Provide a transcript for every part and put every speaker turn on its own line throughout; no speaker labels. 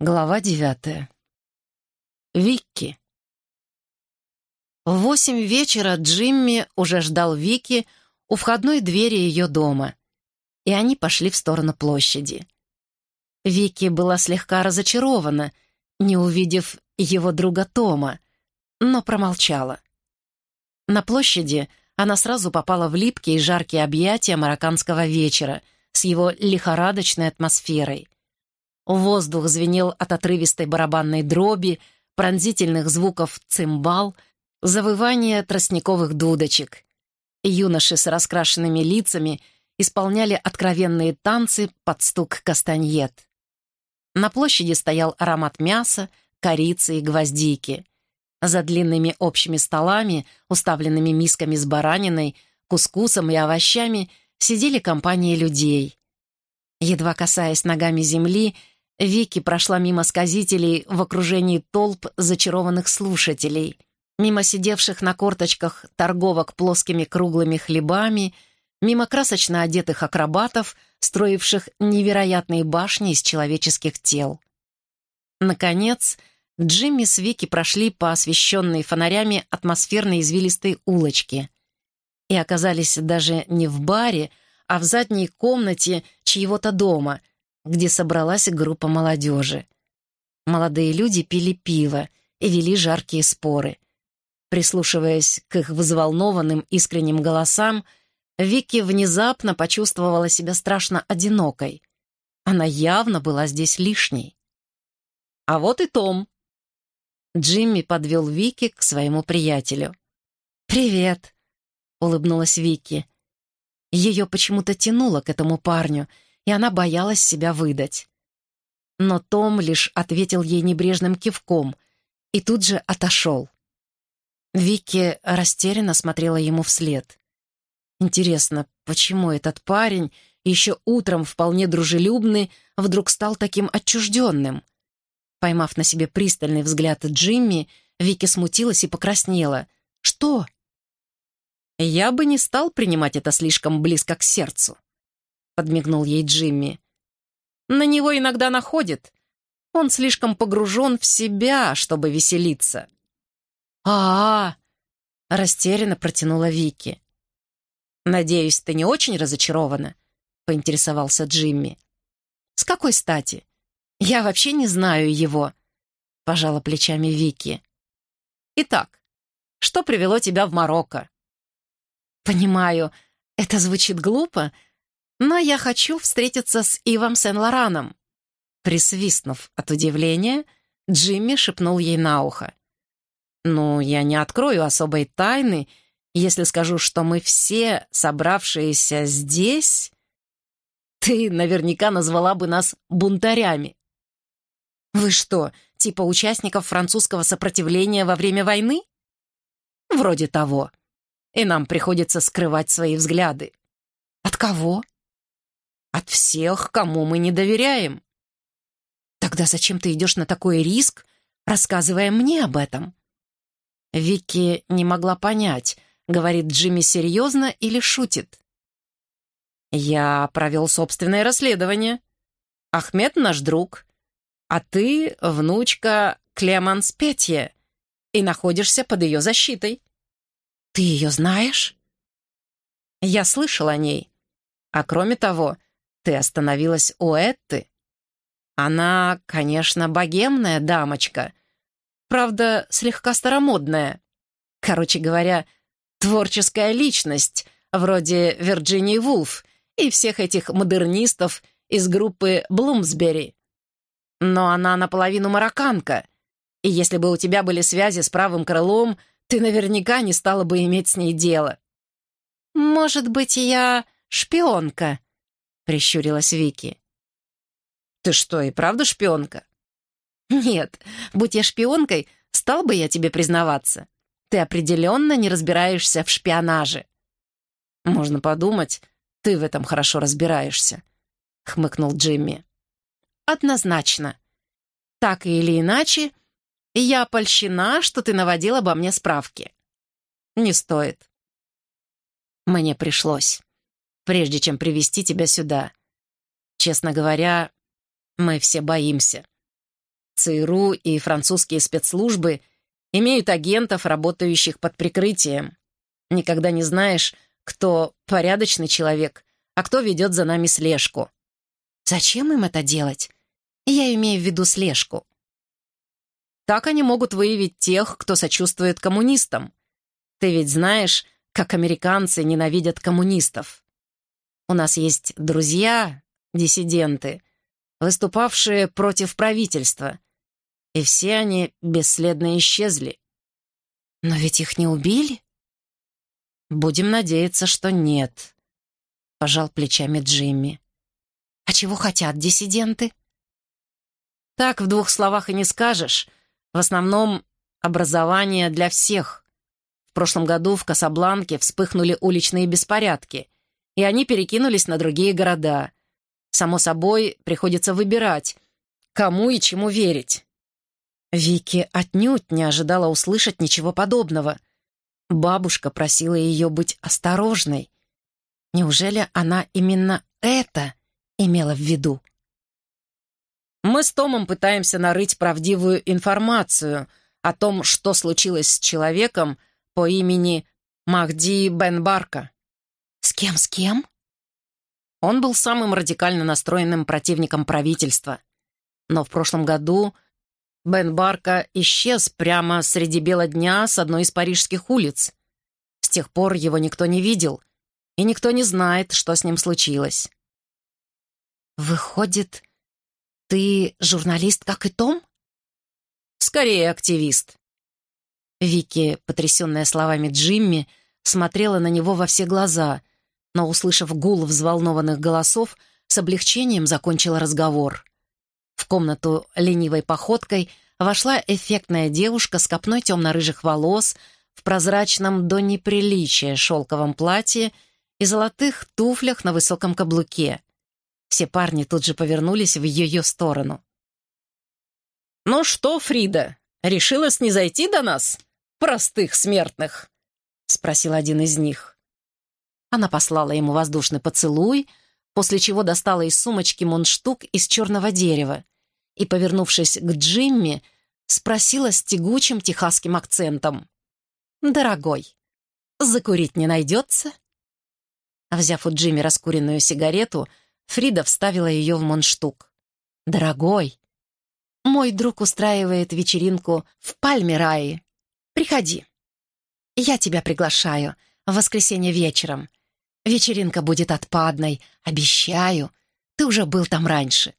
Глава девятая. Викки. В восемь вечера Джимми уже ждал Вики у входной двери ее дома, и они пошли в сторону площади. Вики была слегка разочарована, не увидев его друга Тома, но промолчала. На площади она сразу попала в липкие и жаркие объятия марокканского вечера с его лихорадочной атмосферой. Воздух звенел от отрывистой барабанной дроби, пронзительных звуков цимбал, завывания тростниковых дудочек. Юноши с раскрашенными лицами исполняли откровенные танцы под стук кастаньет. На площади стоял аромат мяса, корицы и гвоздики. За длинными общими столами, уставленными мисками с бараниной, кускусом и овощами, сидели компании людей. Едва касаясь ногами земли, Вики прошла мимо сказителей в окружении толп зачарованных слушателей, мимо сидевших на корточках торговок плоскими круглыми хлебами, мимо красочно одетых акробатов, строивших невероятные башни из человеческих тел. Наконец, Джимми с Вики прошли по освещенной фонарями атмосферной извилистой улочке и оказались даже не в баре, а в задней комнате чьего-то дома — где собралась группа молодежи. Молодые люди пили пиво и вели жаркие споры. Прислушиваясь к их взволнованным искренним голосам, Вики внезапно почувствовала себя страшно одинокой. Она явно была здесь лишней. «А вот и Том!» Джимми подвел Вики к своему приятелю. «Привет!» — улыбнулась Вики. Ее почему-то тянуло к этому парню — и она боялась себя выдать. Но Том лишь ответил ей небрежным кивком и тут же отошел. Вики растерянно смотрела ему вслед. Интересно, почему этот парень, еще утром вполне дружелюбный, вдруг стал таким отчужденным? Поймав на себе пристальный взгляд Джимми, Вики смутилась и покраснела. «Что?» «Я бы не стал принимать это слишком близко к сердцу», — подмигнул ей Джимми. «На него иногда находит. Он слишком погружен в себя, чтобы веселиться». «А-а-а!» — растерянно протянула Вики. «Надеюсь, ты не очень разочарована?» — поинтересовался Джимми. «С какой стати? Я вообще не знаю его», — пожала плечами Вики. «Итак, что привело тебя в Марокко?» «Понимаю, это звучит глупо, но я хочу встретиться с Ивом Сен-Лораном». Присвистнув от удивления, Джимми шепнул ей на ухо. «Ну, я не открою особой тайны, если скажу, что мы все, собравшиеся здесь, ты наверняка назвала бы нас бунтарями». «Вы что, типа участников французского сопротивления во время войны?» «Вроде того. И нам приходится скрывать свои взгляды». «От кого?» От всех, кому мы не доверяем. Тогда зачем ты идешь на такой риск, рассказывая мне об этом? Вики не могла понять, говорит Джимми серьезно или шутит. Я провел собственное расследование. Ахмед наш друг, а ты внучка Клеманс Петье и находишься под ее защитой. Ты ее знаешь? Я слышал о ней. А кроме того, ты остановилась у Этты? Она, конечно, богемная дамочка. Правда, слегка старомодная. Короче говоря, творческая личность, вроде Вирджинии Вулф и всех этих модернистов из группы Блумсбери. Но она наполовину марокканка, и если бы у тебя были связи с правым крылом, ты наверняка не стала бы иметь с ней дело. «Может быть, я шпионка?» — прищурилась Вики. «Ты что, и правда шпионка?» «Нет, будь я шпионкой, стал бы я тебе признаваться. Ты определенно не разбираешься в шпионаже». «Можно подумать, ты в этом хорошо разбираешься», — хмыкнул Джимми. «Однозначно. Так или иначе, я польщена, что ты наводил обо мне справки». «Не стоит». Мне пришлось прежде чем привести тебя сюда. Честно говоря, мы все боимся. ЦРУ и французские спецслужбы имеют агентов, работающих под прикрытием. Никогда не знаешь, кто порядочный человек, а кто ведет за нами слежку. Зачем им это делать? Я имею в виду слежку. Так они могут выявить тех, кто сочувствует коммунистам. Ты ведь знаешь, как американцы ненавидят коммунистов. У нас есть друзья, диссиденты, выступавшие против правительства, и все они бесследно исчезли. Но ведь их не убили? Будем надеяться, что нет, пожал плечами Джимми. А чего хотят диссиденты? Так в двух словах и не скажешь. В основном образование для всех. В прошлом году в Касабланке вспыхнули уличные беспорядки, и они перекинулись на другие города. Само собой, приходится выбирать, кому и чему верить. Вики отнюдь не ожидала услышать ничего подобного. Бабушка просила ее быть осторожной. Неужели она именно это имела в виду? Мы с Томом пытаемся нарыть правдивую информацию о том, что случилось с человеком по имени Махди Бен Барка. С кем, с кем? Он был самым радикально настроенным противником правительства. Но в прошлом году Бен Барка исчез прямо среди бела дня с одной из парижских улиц. С тех пор его никто не видел, и никто не знает, что с ним случилось. «Выходит, «Ты журналист, как и Том?» «Скорее активист». Вики, потрясенная словами Джимми, смотрела на него во все глаза, но, услышав гул взволнованных голосов, с облегчением закончила разговор. В комнату ленивой походкой вошла эффектная девушка с копной темно-рыжих волос, в прозрачном до неприличия шелковом платье и золотых туфлях на высоком каблуке. Все парни тут же повернулись в ее сторону. «Ну что, Фрида, решила снизойти до нас, простых смертных?» — спросил один из них. Она послала ему воздушный поцелуй, после чего достала из сумочки мундштук из черного дерева и, повернувшись к Джимми, спросила с тягучим техасским акцентом. «Дорогой, закурить не найдется?» Взяв у Джимми раскуренную сигарету, Фрида вставила ее в мундштук. «Дорогой, мой друг устраивает вечеринку в Пальмирае. Приходи. Я тебя приглашаю в воскресенье вечером. Вечеринка будет отпадной, обещаю. Ты уже был там раньше».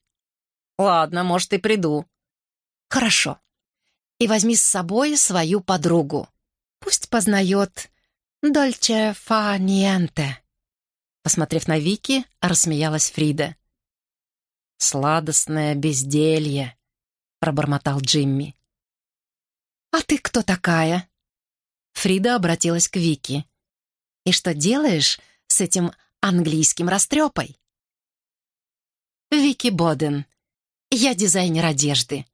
«Ладно, может, и приду». «Хорошо. И возьми с собой свою подругу. Пусть познает Дольче фа ниенте». Посмотрев на Вики, рассмеялась Фрида. «Сладостное безделье», — пробормотал Джимми. «А ты кто такая?» Фрида обратилась к Вики. «И что делаешь с этим английским растрепой?» «Вики Боден. Я дизайнер одежды».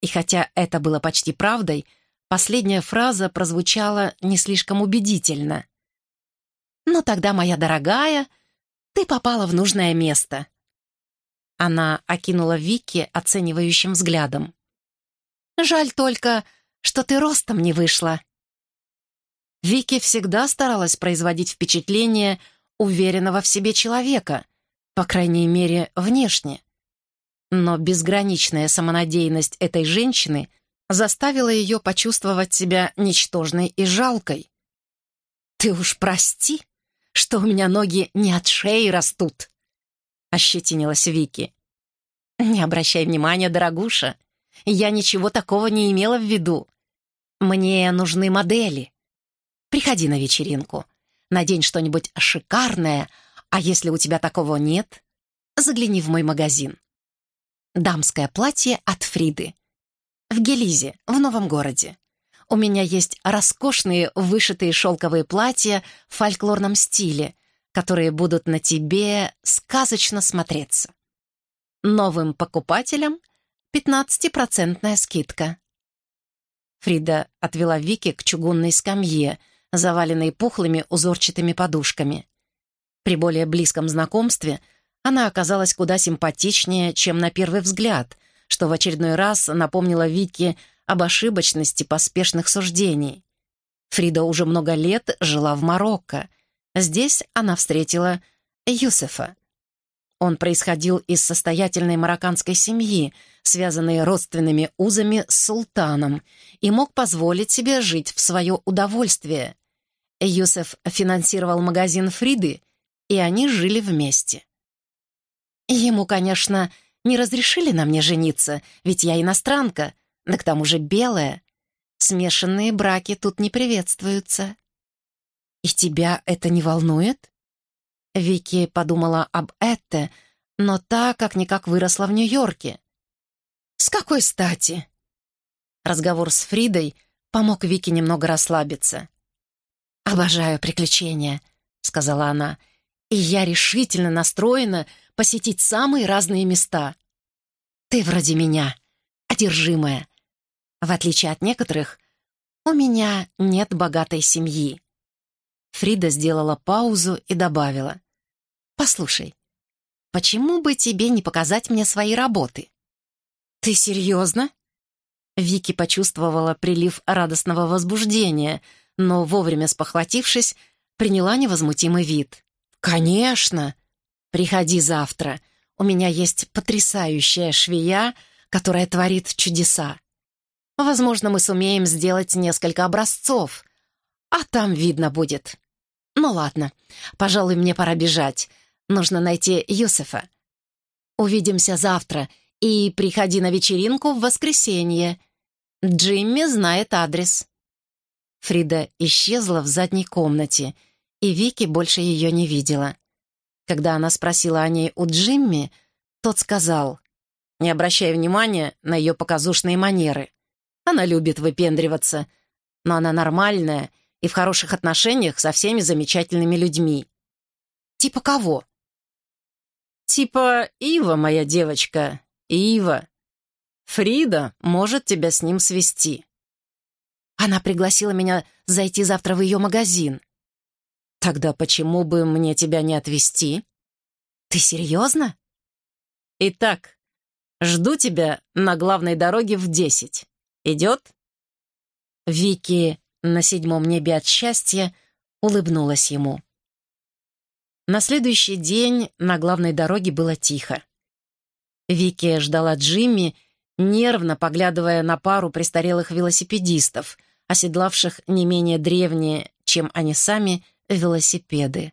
И хотя это было почти правдой, последняя фраза прозвучала не слишком убедительно. «Ну тогда, моя дорогая, ты попала в нужное место». Она окинула Вики оценивающим взглядом. «Жаль только, что ты ростом не вышла». Вики всегда старалась производить впечатление уверенного в себе человека, по крайней мере, внешне. Но безграничная самонадеянность этой женщины заставила ее почувствовать себя ничтожной и жалкой. «Ты уж прости», что у меня ноги не от шеи растут!» — ощетинилась Вики. «Не обращай внимания, дорогуша. Я ничего такого не имела в виду. Мне нужны модели. Приходи на вечеринку. Надень что-нибудь шикарное, а если у тебя такого нет, загляни в мой магазин. Дамское платье от Фриды. В Гелизе, в новом городе. У меня есть роскошные вышитые шелковые платья в фольклорном стиле, которые будут на тебе сказочно смотреться. Новым покупателям 15% скидка. Фрида отвела Вики к чугунной скамье, заваленной пухлыми узорчатыми подушками. При более близком знакомстве она оказалась куда симпатичнее, чем на первый взгляд, что в очередной раз напомнило Вике об ошибочности поспешных суждений. Фрида уже много лет жила в Марокко. Здесь она встретила Юсефа. Он происходил из состоятельной марокканской семьи, связанной родственными узами с султаном, и мог позволить себе жить в свое удовольствие. Юсеф финансировал магазин Фриды, и они жили вместе. Ему, конечно, не разрешили на мне жениться, ведь я иностранка, да к тому же белая. Смешанные браки тут не приветствуются. И тебя это не волнует? Вики подумала об Этте, но та как-никак выросла в Нью-Йорке. «С какой стати?» Разговор с Фридой помог Вике немного расслабиться. «Обожаю приключения», — сказала она, «и я решительно настроена посетить самые разные места. Ты вроде меня, одержимая. В отличие от некоторых, у меня нет богатой семьи». Фрида сделала паузу и добавила. «Послушай, почему бы тебе не показать мне свои работы?» «Ты серьезно?» Вики почувствовала прилив радостного возбуждения, но, вовремя спохватившись, приняла невозмутимый вид. «Конечно! Приходи завтра. У меня есть потрясающая швея, которая творит чудеса. Возможно, мы сумеем сделать несколько образцов, а там видно будет. Ну ладно, пожалуй, мне пора бежать. Нужно найти Юсефа. Увидимся завтра, и приходи на вечеринку в воскресенье. Джимми знает адрес». Фрида исчезла в задней комнате, и Вики больше ее не видела. Когда она спросила о ней у Джимми, тот сказал, не обращая внимания на ее показушные манеры. Она любит выпендриваться, но она нормальная и в хороших отношениях со всеми замечательными людьми. Типа кого? Типа Ива, моя девочка, Ива. Фрида может тебя с ним свести. Она пригласила меня зайти завтра в ее магазин. Тогда почему бы мне тебя не отвезти? Ты серьезно? Итак, жду тебя на главной дороге в десять. Идет? Вики на седьмом небе от счастья улыбнулась ему. На следующий день на главной дороге было тихо. Вики ждала Джимми, нервно поглядывая на пару престарелых велосипедистов, оседлавших не менее древние, чем они сами, велосипеды.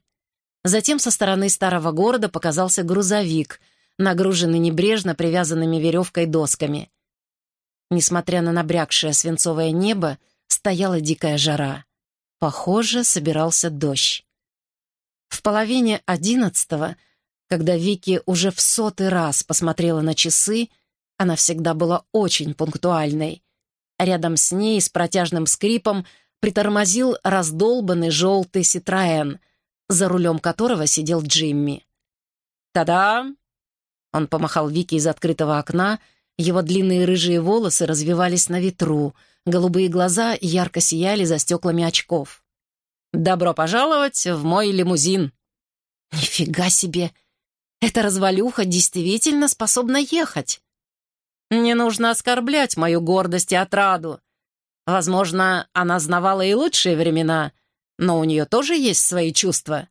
Затем со стороны старого города показался грузовик, нагруженный небрежно привязанными веревкой досками. Несмотря на набрякшее свинцовое небо, стояла дикая жара. Похоже, собирался дождь. В половине одиннадцатого, когда Вики уже в сотый раз посмотрела на часы, она всегда была очень пунктуальной. Рядом с ней с протяжным скрипом притормозил раздолбанный желтый Ситроэн, за рулем которого сидел Джимми. «Та-дам!» Он помахал Вике из открытого окна, его длинные рыжие волосы развивались на ветру, голубые глаза ярко сияли за стеклами очков. «Добро пожаловать в мой лимузин!» «Нифига себе! Эта развалюха действительно способна ехать!» «Не нужно оскорблять мою гордость и отраду. Возможно, она знавала и лучшие времена, но у нее тоже есть свои чувства».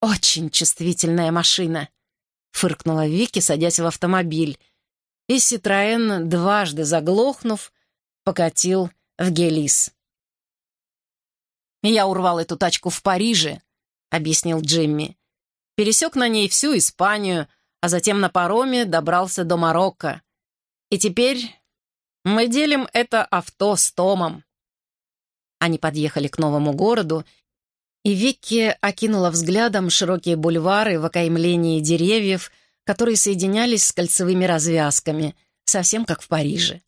«Очень чувствительная машина», — фыркнула Вики, садясь в автомобиль. И Ситроен, дважды заглохнув, покатил в Гелис. «Я урвал эту тачку в Париже», — объяснил Джимми. «Пересек на ней всю Испанию, а затем на пароме добрался до Марокко. И теперь мы делим это авто с Томом». Они подъехали к новому городу, и Викки окинула взглядом широкие бульвары в окаймлении деревьев, которые соединялись с кольцевыми развязками, совсем как в Париже.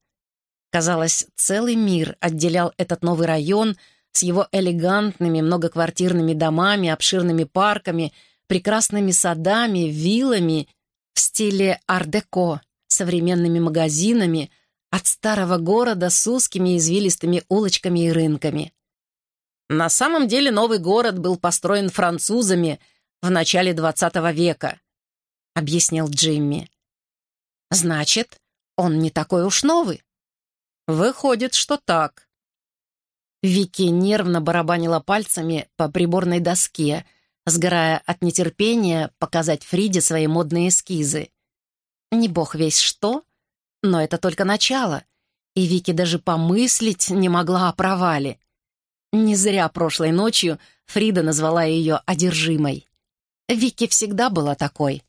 Казалось, целый мир отделял этот новый район с его элегантными многоквартирными домами, обширными парками, прекрасными садами, виллами в стиле ар-деко, современными магазинами — от старого города с узкими извилистыми улочками и рынками. На самом деле новый город был построен французами в начале XX века, объяснил Джимми. Значит, он не такой уж новый.
Выходит, что так.
Вики нервно барабанила пальцами по приборной доске, сгорая от нетерпения показать Фриде свои модные эскизы. Не бог весь что, но это только начало, и Вики даже помыслить не могла о провале. Не зря прошлой ночью Фрида назвала ее одержимой. Вики всегда была такой.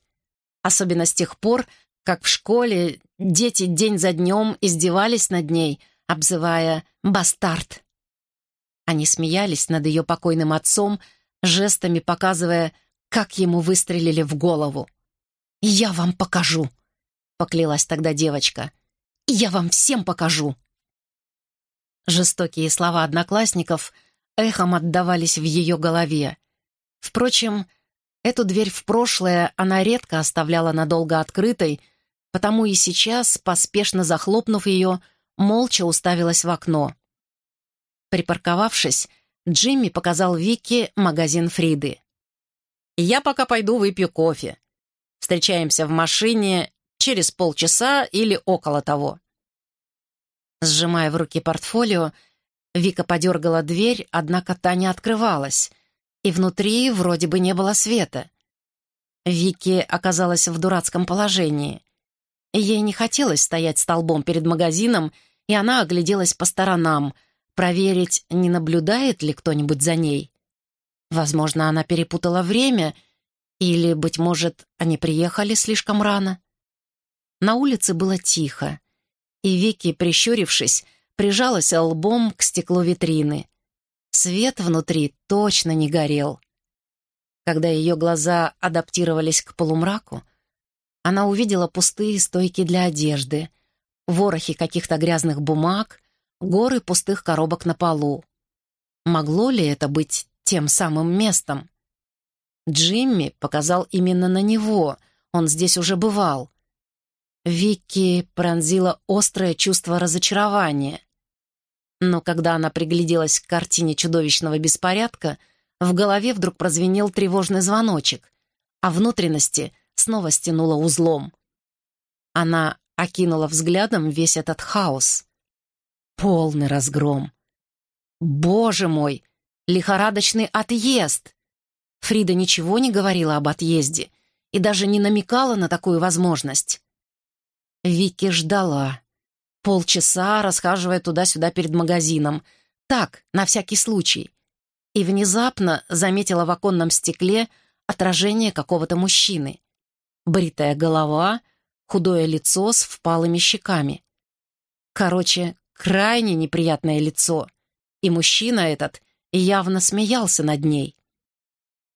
Особенно с тех пор, как в школе дети день за днем издевались над ней, обзывая «бастард». Они смеялись над ее покойным отцом, жестами показывая, как ему выстрелили в голову. «Я вам покажу», — поклялась тогда девочка. «Я вам всем покажу». Жестокие слова одноклассников эхом отдавались в ее голове. Впрочем, эту дверь в прошлое она редко оставляла надолго открытой, потому и сейчас, поспешно захлопнув ее, молча уставилась в окно. Припарковавшись, Джимми показал Вике магазин Фриды.
«Я пока пойду выпью кофе. Встречаемся в машине через полчаса или около того».
Сжимая в руки портфолио, Вика подергала дверь, однако та не открывалась, и внутри вроде бы не было света. Вики оказалась в дурацком положении. Ей не хотелось стоять столбом перед магазином, и она огляделась по сторонам — проверить, не наблюдает ли кто-нибудь за ней. Возможно, она перепутала время, или, быть может, они приехали слишком рано. На улице было тихо, и Вики, прищурившись, прижалась лбом к стеклу витрины. Свет внутри точно не горел. Когда ее глаза адаптировались к полумраку, она увидела пустые стойки для одежды, ворохи каких-то грязных бумаг горы пустых коробок на полу. Могло ли это быть тем самым местом? Джимми показал именно на него, он здесь уже бывал. Вики пронзила острое чувство разочарования. Но когда она пригляделась к картине чудовищного беспорядка, в голове вдруг прозвенел тревожный звоночек, а внутренности снова стянуло узлом. Она окинула взглядом весь этот хаос. Полный разгром. Боже мой! Лихорадочный отъезд! Фрида ничего не говорила об отъезде и даже не намекала на такую возможность. Вики ждала. Полчаса, расхаживая туда-сюда перед магазином. Так, на всякий случай. И внезапно заметила в оконном стекле отражение какого-то мужчины. Бритая голова, худое лицо с впалыми щеками. Короче, крайне неприятное лицо, и мужчина этот явно смеялся над ней.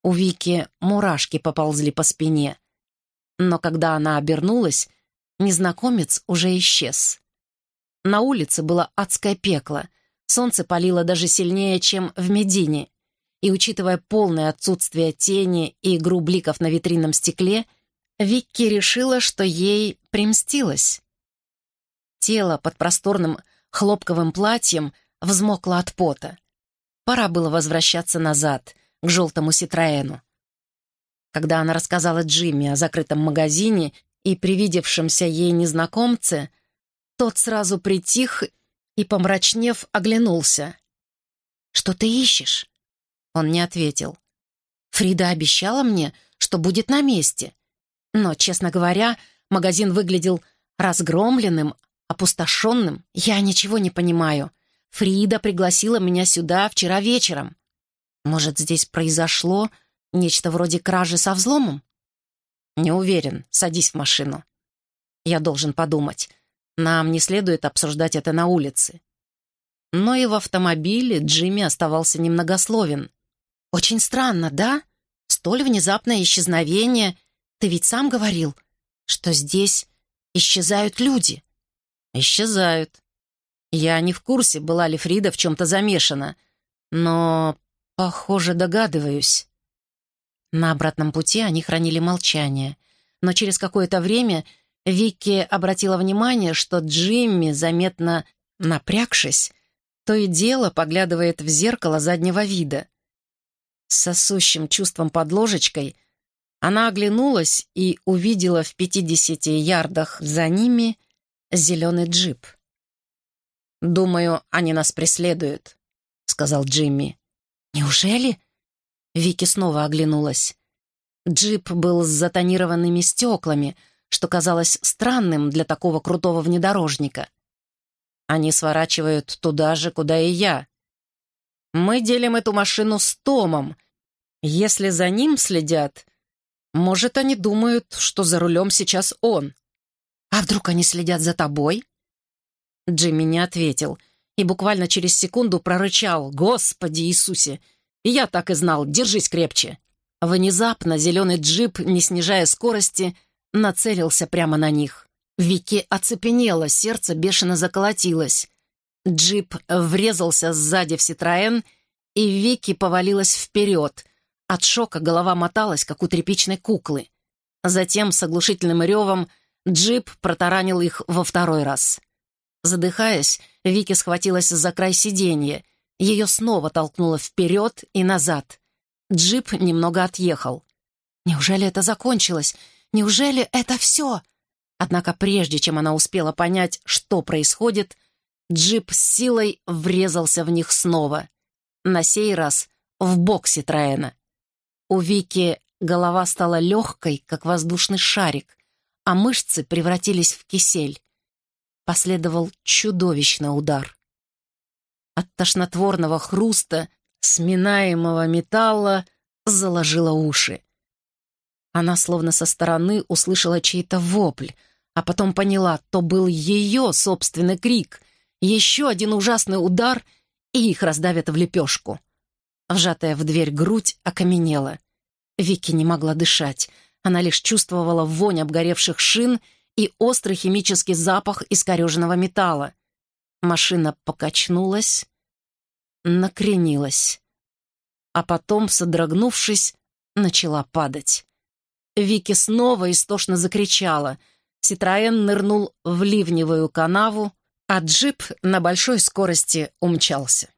У Вики мурашки поползли по спине, но когда она обернулась, незнакомец уже исчез. На улице было адское пекло, солнце палило даже сильнее, чем в Медине, и, учитывая полное отсутствие тени и игру бликов на витринном стекле, Викки решила, что ей примстилось. Тело под просторным хлопковым платьем взмокла от пота. Пора было возвращаться назад, к желтому Ситроэну. Когда она рассказала Джимми о закрытом магазине и привидевшемся ей незнакомце, тот сразу притих и, помрачнев, оглянулся. «Что ты ищешь?» Он не ответил. «Фрида обещала мне, что будет на месте. Но, честно говоря, магазин выглядел разгромленным, опустошенным. Я ничего не понимаю. Фрида пригласила меня сюда вчера вечером. Может, здесь произошло нечто вроде кражи со взломом? Не уверен. Садись в машину. Я должен подумать. Нам не следует обсуждать это на улице. Но и в автомобиле Джимми оставался немногословен. «Очень странно, да? Столь внезапное исчезновение. Ты ведь сам говорил, что здесь исчезают люди». исчезают. Я не в курсе, была ли Фрида в чем-то замешана, но, похоже, догадываюсь. На обратном пути они хранили молчание, но через какое-то время Вики обратила внимание, что Джимми, заметно напрягшись, то и дело поглядывает в зеркало заднего вида. С сосущим чувством под ложечкой она оглянулась и увидела в пятидесяти ярдах за ними зеленый джип.
«Думаю, они нас преследуют», — сказал Джимми.
«Неужели?» Вики снова оглянулась. Джип был с затонированными стеклами, что казалось странным для такого крутого внедорожника.
Они сворачивают туда же, куда и я. Мы делим эту машину с Томом. Если за ним следят, может, они думают, что за рулем сейчас он.
А вдруг они следят за тобой?
Джимми не ответил и буквально через секунду прорычал «Господи Иисусе!» Я так и знал, держись крепче. Внезапно зеленый джип, не снижая скорости, нацелился прямо на них. Вики оцепенело, сердце бешено заколотилось. Джип врезался сзади в Ситроэн, и Вики повалилась вперед. От шока голова моталась, как у тряпичной куклы. Затем с оглушительным ревом джип протаранил их во второй раз. Задыхаясь, Вики схватилась за край сиденья. Ее снова толкнуло вперед и назад. Джип немного отъехал.
Неужели это закончилось? Неужели это все?
Однако прежде чем она успела понять, что происходит, джип с силой врезался в них снова. На сей раз в бок Ситроэна. У Вики голова стала легкой, как воздушный шарик, а мышцы превратились в кисель последовал чудовищный удар. От тошнотворного хруста, сминаемого металла, заложила уши. Она словно со стороны услышала чей-то вопль, а потом поняла, то был ее собственный крик. Еще один ужасный удар, и их раздавят в лепешку. Вжатая в дверь грудь окаменела. Вики не могла дышать. Она лишь чувствовала вонь обгоревших шин — и острый химический запах искореженного металла. Машина покачнулась, накренилась, а потом, содрогнувшись, начала падать. Вики снова истошно закричала. Ситроен нырнул в ливневую канаву, а джип на большой скорости умчался.